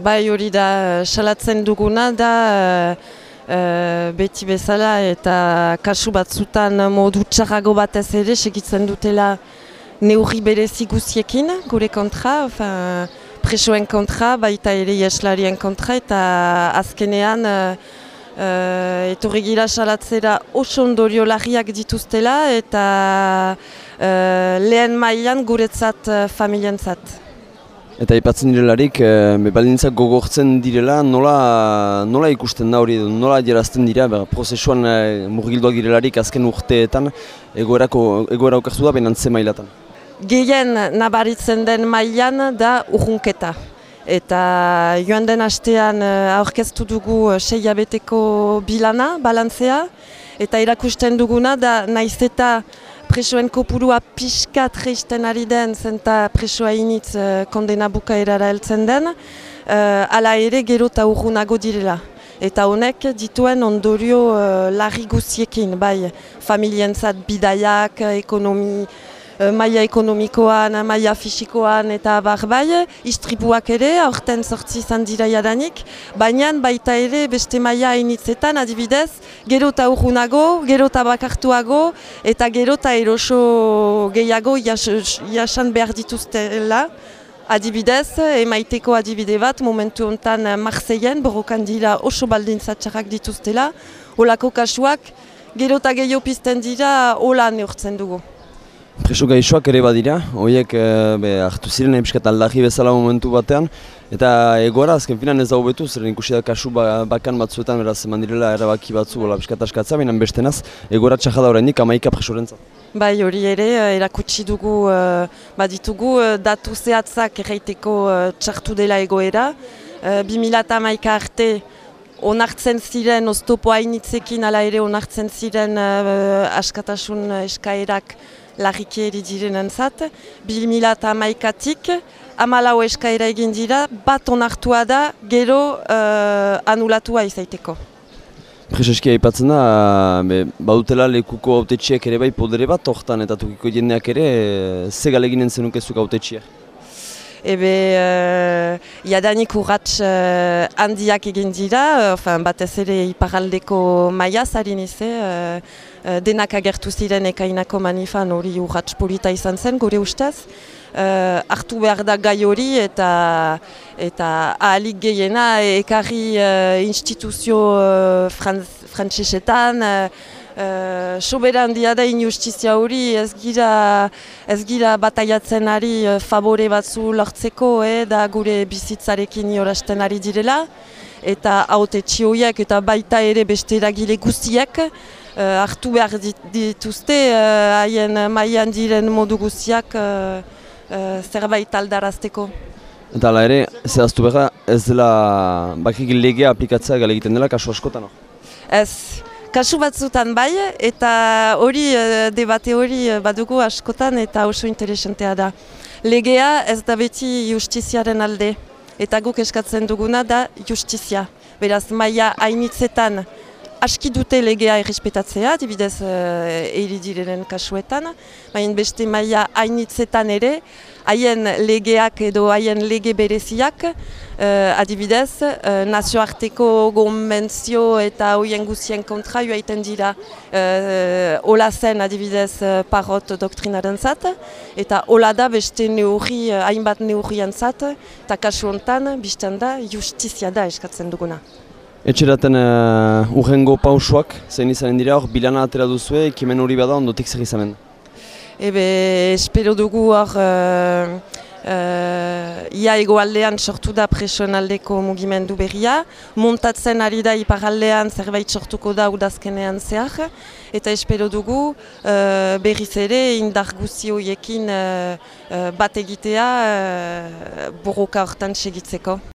Bai hori da, salatzen duguna da, uh, beti bezala eta kasu batzutan modu txarrago batez ere segitzen dutela neurri berezi guziekin gure kontra, fin, presoen kontra, baita ere ieslarien kontra eta azkenean uh, uh, etorri gira salatzera oso ondorio larriak dituztela eta uh, lehen mailan guretzat uh, familientzat. Eta ipatzen direlarik, e, baldintzak gogortzen direla, nola, nola ikusten da hori, nola jerazten dira, ba, prozesuan e, murgildoak direlarik azken urteetan, egoerako, egoera okartu da, benantze mailatan. Gehien nabaritzen den mailan da urrunketa. Eta joan den astean aurkeztu dugu sei abeteko bilana, balantzea, eta irakusten duguna da naiz eta presoen kopurua pixka tristen ari den, zenta presoa initz uh, kondena bukaerara heltzen den, uh, ala ere gero eta urrunago direla. Eta honek dituen ondorio uh, larri guziekin, bai, familientzat bidaiak, ekonomi, maila ekonomikoan, maila fisikoan eta bar bai, istripuak ere, aurten sortzi izan dira jadanik, baina baita ere beste maila hainitzetan adibidez, gero eta urrunago, gero eta bakartuago, eta gero eta eroso gehiago jasan behar dituztela. Adibidez, emaiteko adibide bat, momentu honetan Marseien, borrokan dira oso baldintzatxarrak dituztela, holako kasuak, gero eta gehiago pizten dira, hola neurtzen dugu. Preso gaixoak ere badira, horiek e, hartu ziren episkat aldaji bezala momentu batean, eta egoara azken finan ez da hobetu, ziren ikusi da kasu ba, bakan batzuetan beraz eman direla erabaki batzu bola episkat askatza, baina bestenaz, egoara txajada horrenik amaika presorentzat. Bai hori ere, eh, erakutsi dugu, uh, baditugu datu zehatzak erraiteko txartu dela egoera. Uh, 2000 arte onartzen ziren, oztopo hainitzekin ala ere onartzen ziren askatasun eskaerak larriki eri diren entzat. Bil mila eta maikatik, amalau eskaira egin dira, bat onartua da, gero uh, anulatua izaiteko. Prezeski aipatzen da, be, badutela lekuko autetxiek ere bai podere bat, hortan eta tukiko jendeak ere, ze galeginen zenukezuk autetxiek? Ebe uh, jadanik urratx uh, handiak egin dira, uh, batez ere iparaldeko maia zari nize, uh, uh, denak agertu ziren ekainako manifan hori urratx polita izan zen, gure ustez. Uh, hartu behar da gai hori eta eta ahalik gehiena ekarri uh, instituzio uh, frantzesetan, Uh, soberan dia da injustizia hori ez gira, ez gira bataiatzen ari uh, favore batzu lortzeko eh, da gure bizitzarekin jorasten ari direla eta haute txioiak eta baita ere beste eragile guztiak uh, hartu behar dituzte haien uh, maian diren modu guztiak uh, uh, zerbait aldarazteko. Eta ala ere, zehaztu behar ez dela bakik legea aplikatzea galegiten dela kasu askotan? Ez, Kasu batzutan bai, eta hori, eh, debate hori eh, badugu askotan eta oso interesantea da. Legea ez da beti justiziaren alde, eta guk eskatzen duguna da justizia. Beraz, maia hainitzetan aski dute legea errespetatzea, dibidez uh, kasuetan, baina beste maia hainitzetan ere, haien legeak edo haien lege bereziak, uh, adibidez, uh, nazioarteko gomentzio eta hoien guzien kontra joaiten dira uh, hola zen adibidez uh, parrot doktrinaren zat, eta hola da beste neurri, hainbat neurrien zat, eta kasu honetan, bizten da, justizia da eskatzen duguna. Etxeraten uh, urrengo pausuak, zein izanen dira hor, bilana atera duzue, ekimen hori bada ondotik zer izanen? Ebe, espero dugu hor, uh, uh, ia egoaldean sortu da presoen aldeko mugimendu berria, montatzen ari da iparaldean zerbait sortuko da udazkenean zehar, eta espero dugu uh, berriz ere indar guzioiekin uh, uh, bat egitea uh, borroka hortan segitzeko.